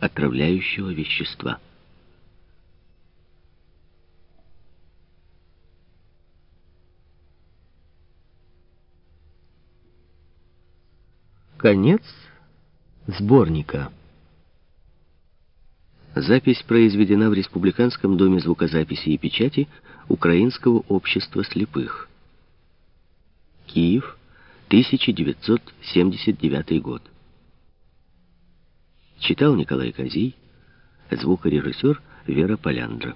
отравляющего вещества. Конец сборника. Запись произведена в Республиканском доме звукозаписи и печати Украинского общества слепых. Киев, 1979 год. Читал Николай Козий, звукорежиссер Вера Поляндра.